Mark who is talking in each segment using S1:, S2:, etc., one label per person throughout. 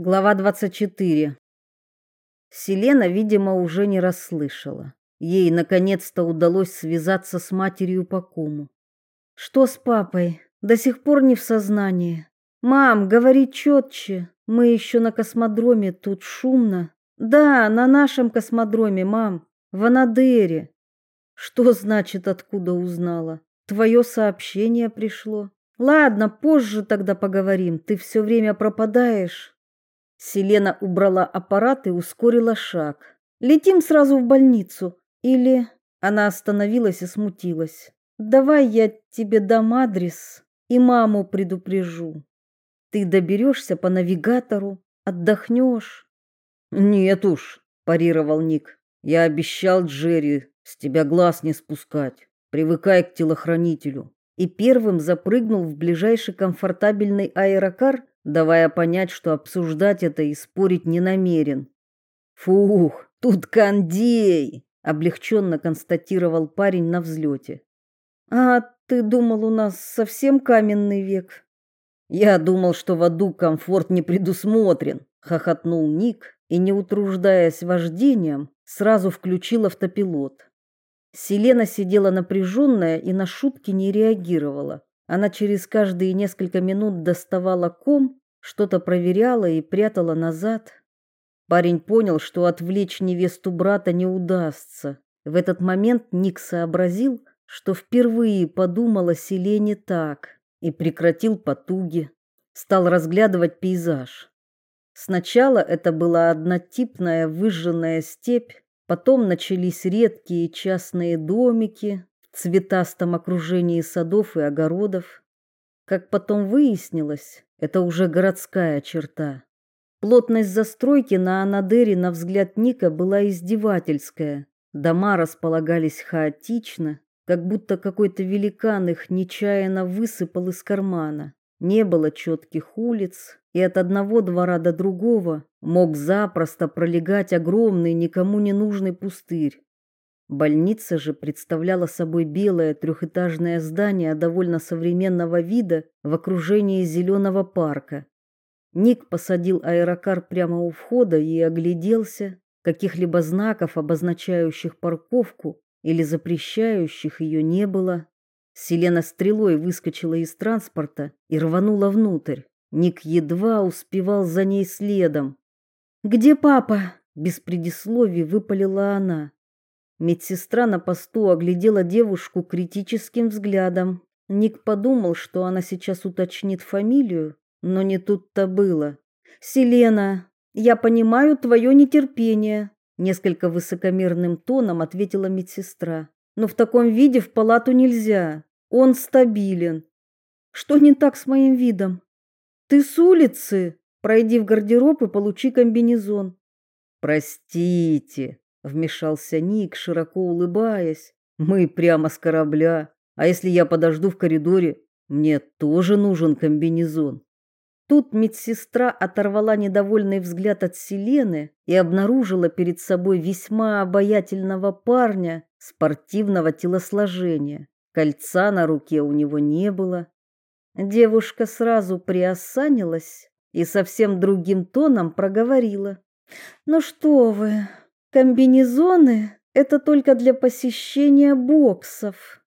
S1: Глава 24. Селена, видимо, уже не расслышала. Ей наконец-то удалось связаться с матерью по кому. Что с папой? До сих пор не в сознании. Мам, говори четче. Мы еще на космодроме, тут шумно. Да, на нашем космодроме, мам, в Анадыре. Что значит, откуда узнала? Твое сообщение пришло. Ладно, позже тогда поговорим. Ты все время пропадаешь. Селена убрала аппарат и ускорила шаг. Летим сразу в больницу или Она остановилась и смутилась. Давай я тебе дам адрес и маму предупрежу. Ты доберешься по навигатору, отдохнешь.
S2: Нет уж, парировал Ник. Я обещал Джерри с тебя глаз не спускать. Привыкай к телохранителю.
S1: И первым запрыгнул в ближайший комфортабельный аэрокар, давая понять, что обсуждать это и спорить не намерен.
S2: Фух, тут кондей, облегченно констатировал парень на взлете.
S1: А ты думал, у нас совсем каменный век?
S2: Я думал, что в аду комфорт не предусмотрен, хохотнул Ник и, не утруждаясь вождением, сразу включил автопилот.
S1: Селена сидела напряженная и на шутки не реагировала. Она через каждые несколько минут доставала ком, что-то проверяла и прятала назад. Парень понял, что отвлечь невесту брата не удастся. В этот момент Ник сообразил, что впервые подумал о Селене так и прекратил потуги. Стал разглядывать пейзаж. Сначала это была однотипная выжженная степь, потом начались редкие частные домики, цветастом окружении садов и огородов. Как потом выяснилось, это уже городская черта. Плотность застройки на Анадыре, на взгляд Ника, была издевательская. Дома располагались хаотично, как будто какой-то великан их нечаянно высыпал из кармана. Не было четких улиц, и от одного двора до другого мог запросто пролегать огромный никому не нужный пустырь. Больница же представляла собой белое трехэтажное здание довольно современного вида в окружении зеленого парка. Ник посадил аэрокар прямо у входа и огляделся. Каких-либо знаков, обозначающих парковку или запрещающих ее, не было. Селена стрелой выскочила из транспорта и рванула внутрь. Ник едва успевал за ней следом. «Где папа?» – без предисловий выпалила она. Медсестра на посту оглядела девушку критическим взглядом. Ник подумал, что она сейчас уточнит фамилию, но не тут-то было. «Селена, я понимаю твое нетерпение», несколько высокомерным тоном ответила медсестра. «Но в таком виде в палату нельзя. Он стабилен». «Что не так с моим видом?» «Ты с улицы. Пройди в гардероб и получи комбинезон».
S2: «Простите», вмешался Ник, широко улыбаясь. Мы прямо с корабля. А если я подожду в коридоре, мне тоже нужен комбинезон.
S1: Тут медсестра оторвала недовольный взгляд от Селены и обнаружила перед собой весьма обаятельного парня спортивного телосложения. Кольца на руке у него не было. Девушка сразу приосанилась и совсем другим тоном проговорила: "Ну что вы, Комбинезоны это только для посещения боксов.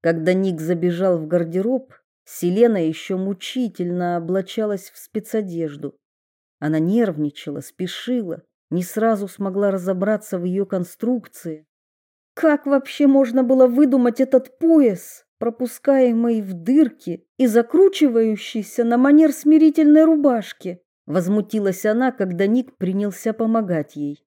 S1: Когда Ник забежал в гардероб, Селена еще мучительно облачалась в спецодежду. Она нервничала, спешила, не сразу смогла разобраться в ее конструкции. Как вообще можно было выдумать этот пояс, пропускаемый в дырки и закручивающийся на манер смирительной рубашки? Возмутилась она, когда Ник принялся помогать ей.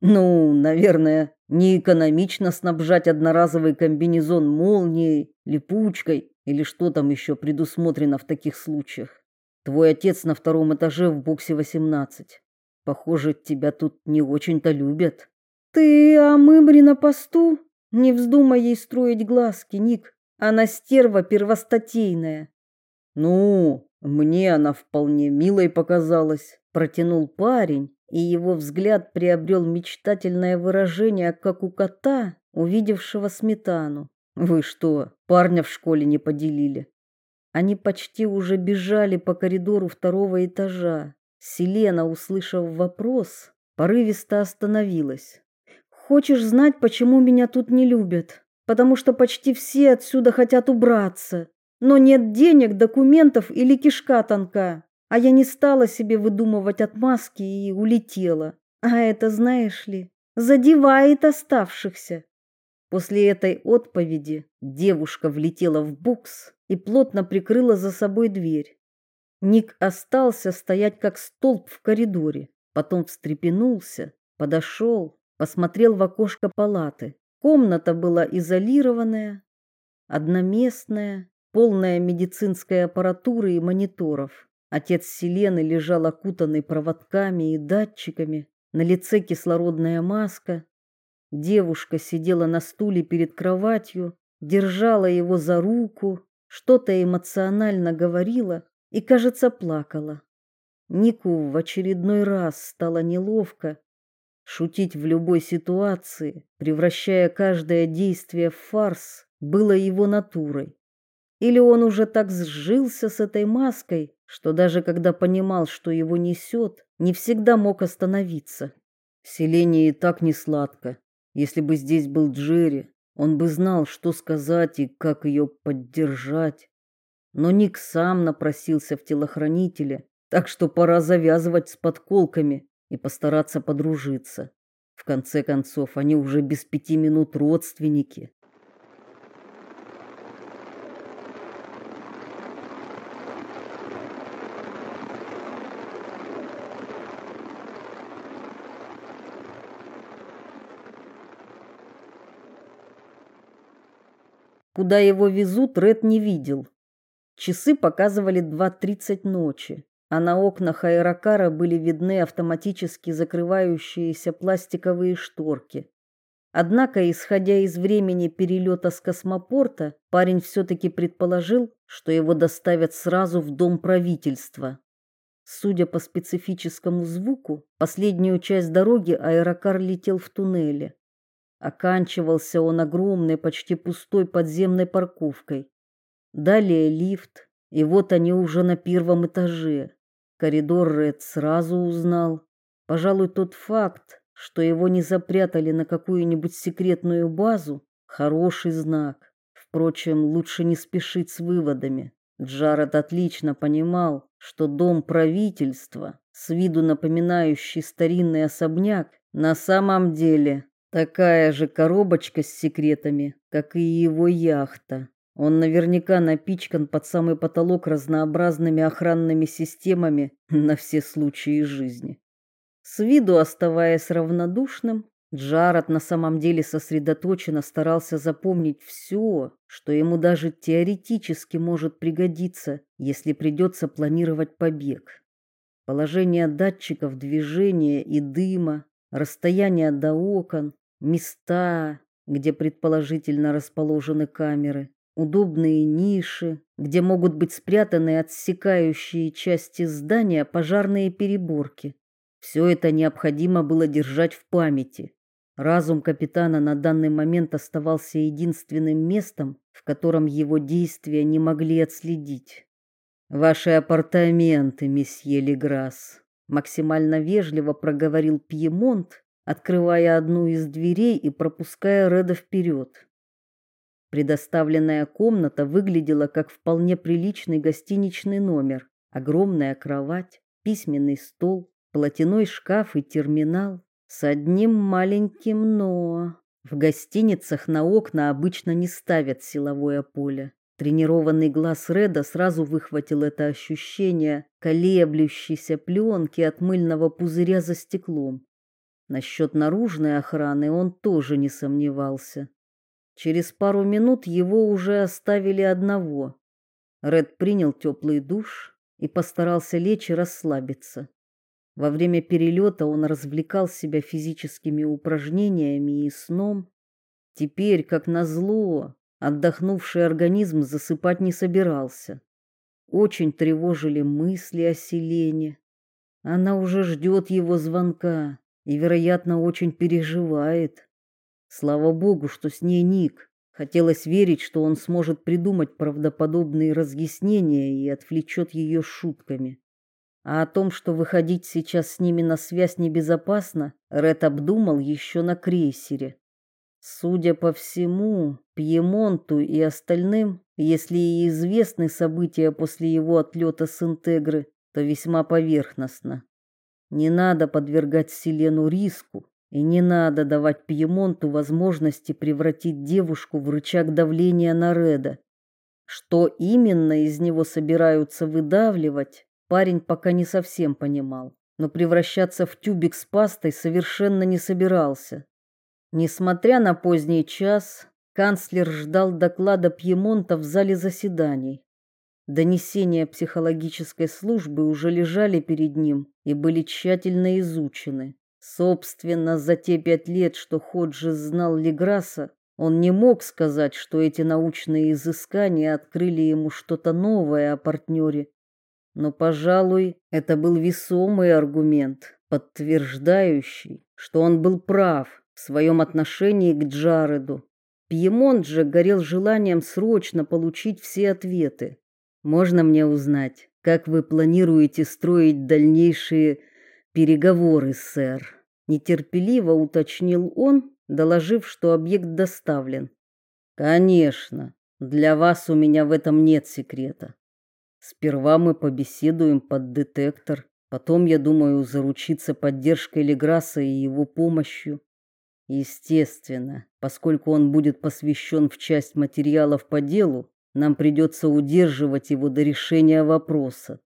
S2: Ну, наверное, не экономично снабжать одноразовый комбинезон молнией, липучкой или что там еще предусмотрено в таких случаях. Твой отец на втором этаже в боксе 18. Похоже, тебя тут не очень-то любят.
S1: Ты а Мымри на посту? Не вздумай ей строить глазки, Ник. Она стерва первостатейная.
S2: Ну, мне она вполне милой показалась, протянул парень и его взгляд приобрел мечтательное выражение, как у кота, увидевшего сметану. Вы что, парня в школе не поделили?
S1: Они почти уже бежали по коридору второго этажа. Селена, услышав вопрос, порывисто остановилась. Хочешь знать, почему меня тут не любят? Потому что почти все отсюда хотят убраться, но нет денег, документов или кишка тонка. А я не стала себе выдумывать отмазки и улетела. А это, знаешь ли, задевает оставшихся. После этой отповеди девушка влетела в бокс и плотно прикрыла за собой дверь. Ник остался стоять как столб в коридоре, потом встрепенулся, подошел, посмотрел в окошко палаты. Комната была изолированная, одноместная, полная медицинской аппаратуры и мониторов. Отец Селены лежал окутанный проводками и датчиками, на лице кислородная маска. Девушка сидела на стуле перед кроватью, держала его за руку, что-то эмоционально говорила и, кажется, плакала. Нику в очередной раз стало неловко шутить в любой ситуации, превращая каждое действие в фарс, было его натурой. Или он уже так сжился с этой маской, что даже когда понимал, что его несет, не всегда мог остановиться. Селение и так не сладко. Если бы здесь был Джерри, он бы знал, что сказать и как ее поддержать. Но Ник сам напросился в телохранителя, так что пора завязывать с подколками и постараться подружиться. В конце концов, они уже без пяти минут родственники. Куда его везут, Ред не видел. Часы показывали 2.30 ночи, а на окнах аэрокара были видны автоматически закрывающиеся пластиковые шторки. Однако, исходя из времени перелета с космопорта, парень все-таки предположил, что его доставят сразу в дом правительства. Судя по специфическому звуку, последнюю часть дороги аэрокар летел в туннеле. Оканчивался он огромной, почти пустой подземной парковкой. Далее лифт, и вот они уже на первом этаже. Коридор Ред сразу узнал. Пожалуй, тот факт, что его не запрятали на какую-нибудь секретную базу, хороший знак. Впрочем, лучше не спешить с выводами. Джаред отлично понимал, что дом правительства, с виду напоминающий старинный особняк, на самом деле Такая же коробочка с секретами, как и его яхта. Он наверняка напичкан под самый потолок разнообразными охранными системами на все случаи жизни. С виду оставаясь равнодушным, Джаред на самом деле сосредоточенно старался запомнить все, что ему даже теоретически может пригодиться, если придется планировать побег. Положение датчиков движения и дыма, расстояние до окон, места, где предположительно расположены камеры, удобные ниши, где могут быть спрятаны отсекающие части здания пожарные переборки. Все это необходимо было держать в памяти. Разум капитана на данный момент оставался единственным местом, в котором его действия не могли отследить. Ваши апартаменты, месье Леграс, максимально вежливо проговорил Пьемонт, открывая одну из дверей и пропуская Реда вперед. Предоставленная комната выглядела как вполне приличный гостиничный номер. Огромная кровать, письменный стол, платяной шкаф и терминал с одним маленьким «но». В гостиницах на окна обычно не ставят силовое поле. Тренированный глаз Реда сразу выхватил это ощущение колеблющейся пленки от мыльного пузыря за стеклом. Насчет наружной охраны он тоже не сомневался. Через пару минут его уже оставили одного. Ред принял теплый душ и постарался лечь и расслабиться. Во время перелета он развлекал себя физическими упражнениями и сном. Теперь, как назло, отдохнувший организм засыпать не собирался. Очень тревожили мысли о Селене. Она уже ждет его звонка и, вероятно, очень переживает. Слава богу, что с ней Ник. Хотелось верить, что он сможет придумать правдоподобные разъяснения и отвлечет ее шутками. А о том, что выходить сейчас с ними на связь небезопасно, Ред обдумал еще на крейсере. Судя по всему, Пьемонту и остальным, если и известны события после его отлета с Интегры, то весьма поверхностно. Не надо подвергать Селену риску, и не надо давать Пьемонту возможности превратить девушку в рычаг давления на Реда. Что именно из него собираются выдавливать, парень пока не совсем понимал, но превращаться в тюбик с пастой совершенно не собирался. Несмотря на поздний час, канцлер ждал доклада Пьемонта в зале заседаний. Донесения психологической службы уже лежали перед ним и были тщательно изучены. Собственно, за те пять лет, что Ходжес знал Леграса, он не мог сказать, что эти научные изыскания открыли ему что-то новое о партнере. Но, пожалуй, это был весомый аргумент, подтверждающий, что он был прав в своем отношении к Джареду. Пьемонт же горел желанием срочно получить все ответы. Можно мне узнать, как вы планируете строить дальнейшие переговоры, сэр? нетерпеливо уточнил он, доложив, что объект доставлен. Конечно, для вас у меня в этом нет секрета. Сперва мы побеседуем под детектор, потом, я думаю, заручиться поддержкой Леграса и его помощью. Естественно, поскольку он будет посвящен в часть материалов по делу, нам придется удерживать его до решения вопроса.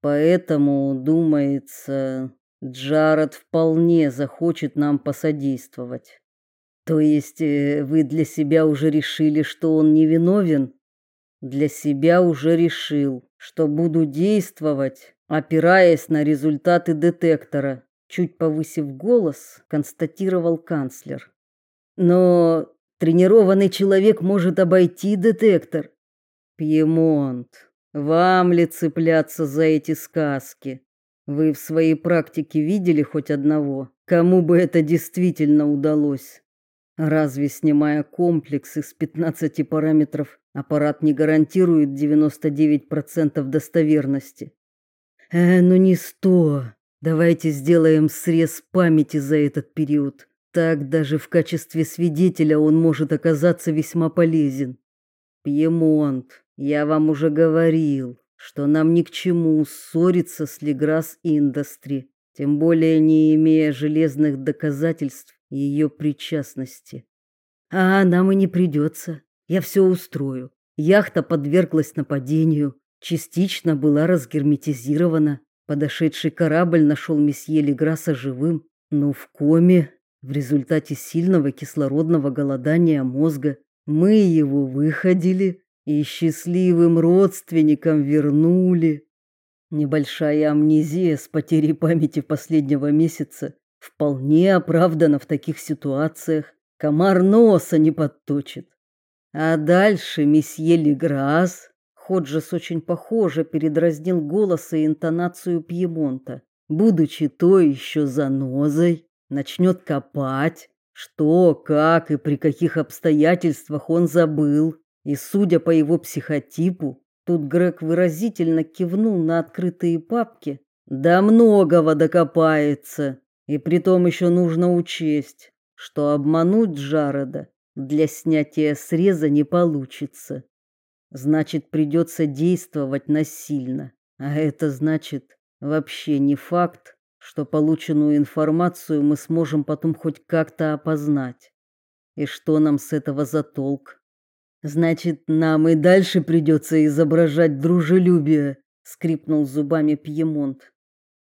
S1: Поэтому, думается, Джаред вполне захочет нам посодействовать. То есть э, вы для себя уже решили, что он невиновен? Для себя уже решил, что буду действовать, опираясь на результаты детектора, чуть повысив голос, констатировал канцлер. Но тренированный человек может обойти детектор. Пьемонт, вам ли цепляться за эти сказки? Вы в своей практике видели хоть одного, кому бы это действительно удалось? Разве снимая комплекс из 15 параметров, аппарат не гарантирует 99% достоверности? Э, ну не сто. Давайте сделаем срез памяти за этот период. Так даже в качестве свидетеля он может оказаться весьма полезен. Пьемонт, я вам уже говорил, что нам ни к чему ссориться с Леграс Индастри, тем более не имея железных доказательств ее причастности. А нам и не придется. Я все устрою. Яхта подверглась нападению, частично была разгерметизирована. Подошедший корабль нашел месье Леграса живым, но в коме в результате сильного кислородного голодания мозга. Мы его выходили и счастливым родственникам вернули. Небольшая амнезия с потерей памяти последнего месяца вполне оправдана в таких ситуациях. Комар носа не подточит. А дальше месье Леграс, Ходжес очень похоже передразнил голос и интонацию Пьемонта, будучи то еще занозой, начнет копать, что, как и при каких обстоятельствах он забыл, и судя по его психотипу, тут Грег выразительно кивнул на открытые папки, да многого докопается. И притом еще нужно учесть, что обмануть Джареда для снятия среза не получится. Значит, придется действовать насильно. А это значит вообще не факт, что полученную информацию мы сможем потом хоть как-то опознать. И что нам с этого за толк? Значит, нам и дальше придется изображать дружелюбие, скрипнул зубами Пьемонт.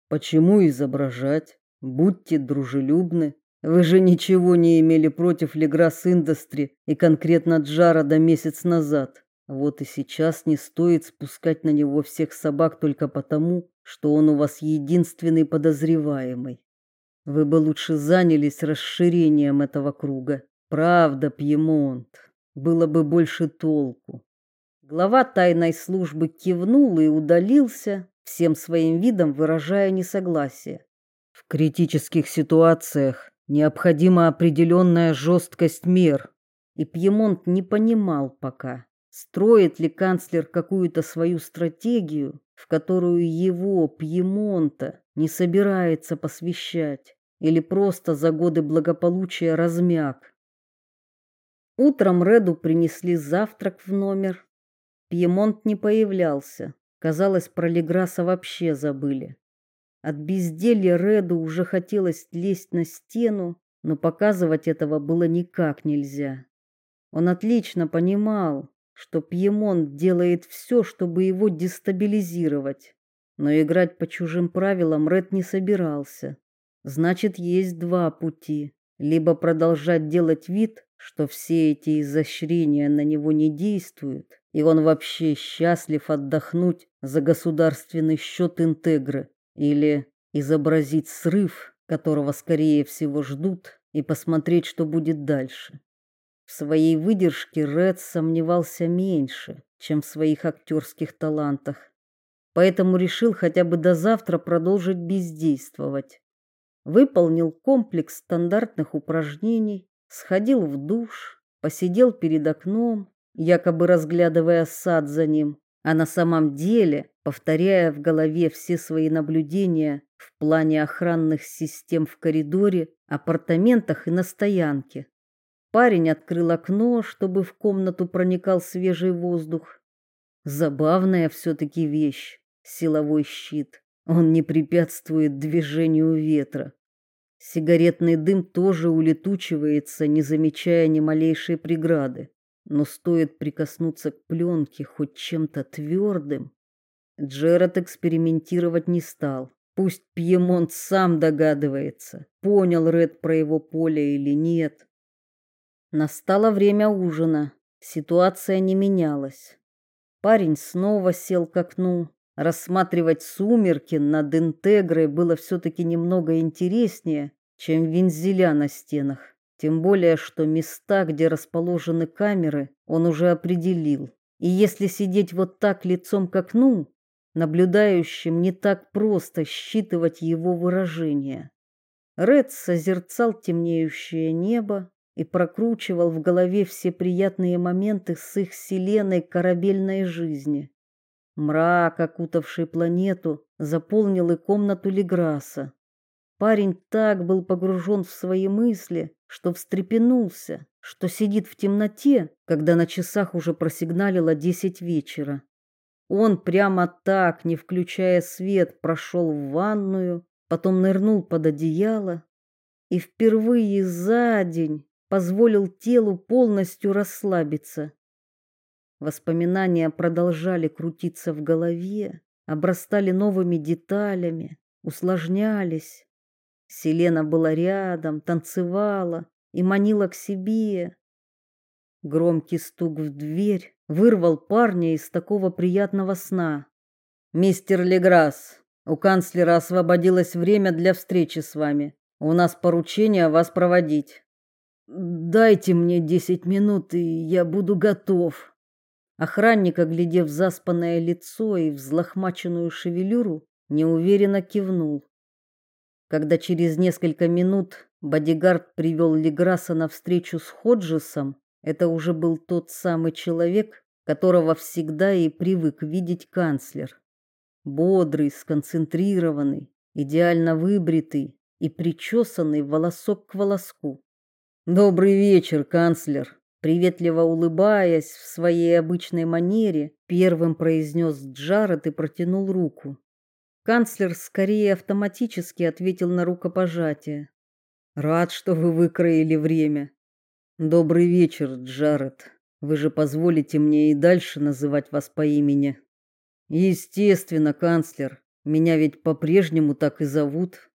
S1: Почему изображать? Будьте дружелюбны. Вы же ничего не имели против Леграс Индастри и конкретно Джарода месяц назад. Вот и сейчас не стоит спускать на него всех собак только потому, что он у вас единственный подозреваемый. Вы бы лучше занялись расширением этого круга. Правда, Пьемонт было бы больше толку. Глава тайной службы кивнул и удалился, всем своим видом выражая несогласие. В критических ситуациях необходима определенная жесткость мер, и Пьемонт не понимал пока, строит ли канцлер какую-то свою стратегию в которую его, Пьемонта, не собирается посвящать или просто за годы благополучия размяк. Утром Реду принесли завтрак в номер. Пьемонт не появлялся. Казалось, про Леграса вообще забыли. От безделья Реду уже хотелось лезть на стену, но показывать этого было никак нельзя. Он отлично понимал, что Пьемонт делает все, чтобы его дестабилизировать, но играть по чужим правилам Ред не собирался. Значит, есть два пути: либо продолжать делать вид, что все эти изощрения на него не действуют, и он вообще счастлив отдохнуть за государственный счет Интегры, или изобразить срыв, которого скорее всего ждут, и посмотреть, что будет дальше. В своей выдержке Ред сомневался меньше, чем в своих актерских талантах. Поэтому решил хотя бы до завтра продолжить бездействовать. Выполнил комплекс стандартных упражнений, сходил в душ, посидел перед окном, якобы разглядывая сад за ним, а на самом деле повторяя в голове все свои наблюдения в плане охранных систем в коридоре, апартаментах и на стоянке. Парень открыл окно, чтобы в комнату проникал свежий воздух. Забавная все таки вещь силовой щит. Он не препятствует движению ветра. Сигаретный дым тоже улетучивается, не замечая ни малейшей преграды. Но стоит прикоснуться к пленке хоть чем-то твердым, Джеред экспериментировать не стал. Пусть Пьемонт сам догадывается, понял Ред про его поле или нет. Настало время ужина. Ситуация не менялась. Парень снова сел к окну. Рассматривать сумерки над Интегрой было все-таки немного интереснее, чем вензеля на стенах. Тем более, что места, где расположены камеры, он уже определил. И если сидеть вот так лицом к окну, наблюдающим не так просто считывать его выражения. Ред созерцал темнеющее небо и прокручивал в голове все приятные моменты с их вселенной корабельной жизни. Мрак, окутавший планету, заполнил и комнату Леграса. Парень так был погружен в свои мысли, что встрепенулся, что сидит в темноте, когда на часах уже просигналило десять вечера. Он прямо так, не включая свет, прошел в ванную, потом нырнул под одеяло и впервые за день позволил телу полностью расслабиться. Воспоминания продолжали крутиться в голове, обрастали новыми деталями, усложнялись. Селена была рядом, танцевала и манила к себе. Громкий стук в дверь вырвал парня из такого приятного сна. Мистер Леграсс, у канцлера освободилось время для встречи с вами. У нас поручение вас проводить. Дайте мне десять минут, и я буду готов. Охранник, оглядев заспанное лицо и взлохмаченную шевелюру, неуверенно кивнул. Когда через несколько минут бодигард привел Леграса на встречу с Ходжесом, это уже был тот самый человек, которого всегда и привык видеть канцлер. Бодрый, сконцентрированный, идеально выбритый и причесанный волосок к волоску. Добрый вечер, канцлер, приветливо улыбаясь в своей обычной манере, первым произнес Джаред и протянул руку. Канцлер скорее автоматически ответил на рукопожатие. Рад, что вы выкроили время. Добрый вечер, Джаред. Вы же позволите мне и дальше называть вас по имени. Естественно, канцлер. Меня ведь по-прежнему так и зовут.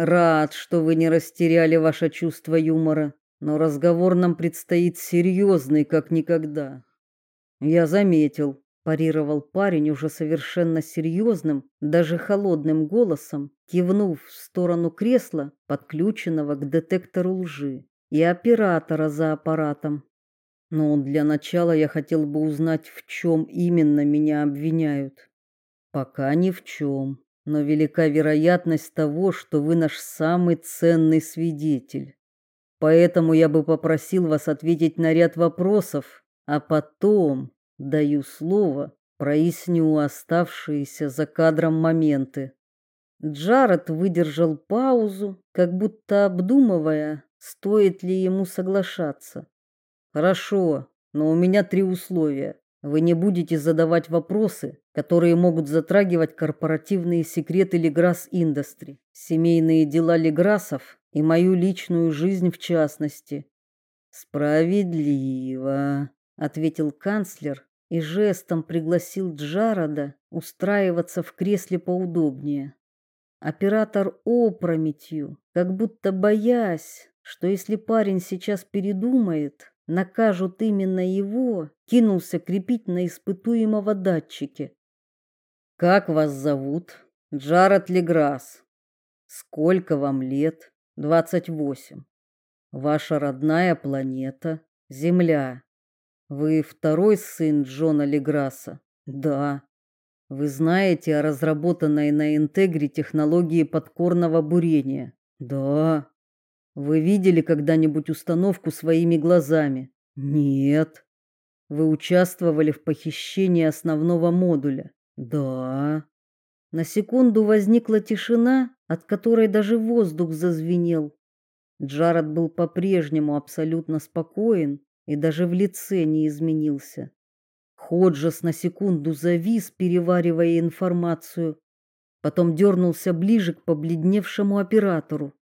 S1: Рад, что вы не растеряли ваше чувство юмора, но разговор нам предстоит серьезный, как никогда. Я заметил, парировал парень уже совершенно серьезным, даже холодным голосом, кивнув в сторону кресла, подключенного к детектору лжи и оператора за аппаратом. Но для начала я хотел бы узнать, в чем именно меня обвиняют. Пока ни в чем, но велика вероятность того, что вы наш самый ценный свидетель. Поэтому я бы попросил вас ответить на ряд вопросов, а потом, даю слово,
S2: Проясню оставшиеся за кадром моменты.
S1: Джаред выдержал паузу, как будто обдумывая, стоит ли ему соглашаться.
S2: Хорошо, но у меня три условия. Вы не будете задавать вопросы, которые могут затрагивать корпоративные секреты Леграс Индустри, семейные дела Леграсов и мою личную жизнь в частности. Справедливо, ответил канцлер и жестом пригласил Джарода устраиваться в кресле поудобнее.
S1: Оператор опрометью, как будто боясь, что если парень сейчас передумает, накажут именно его, кинулся крепить на испытуемого датчике.
S2: Как вас зовут? Джаред Леграс. Сколько вам лет? Двадцать восемь. Ваша родная планета Земля. Вы второй сын Джона Леграса? Да. Вы знаете о разработанной на Интегре технологии подкорного бурения? Да. Вы видели когда-нибудь установку своими глазами? Нет. Вы участвовали в похищении основного модуля? Да.
S1: На секунду возникла тишина, от которой даже воздух зазвенел. Джаред был по-прежнему абсолютно спокоен и даже в лице не изменился. Ходжес на секунду завис, переваривая информацию, потом дернулся ближе к побледневшему оператору.